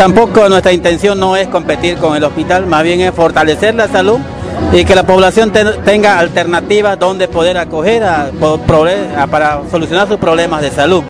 Tampoco nuestra intención no es competir con el hospital, más bien es fortalecer la salud y que la población tenga alternativas donde poder acoger para solucionar sus problemas de salud.